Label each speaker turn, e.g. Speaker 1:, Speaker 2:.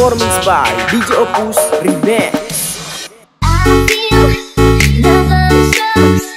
Speaker 1: performance by DJ Opus Remix.
Speaker 2: I feel love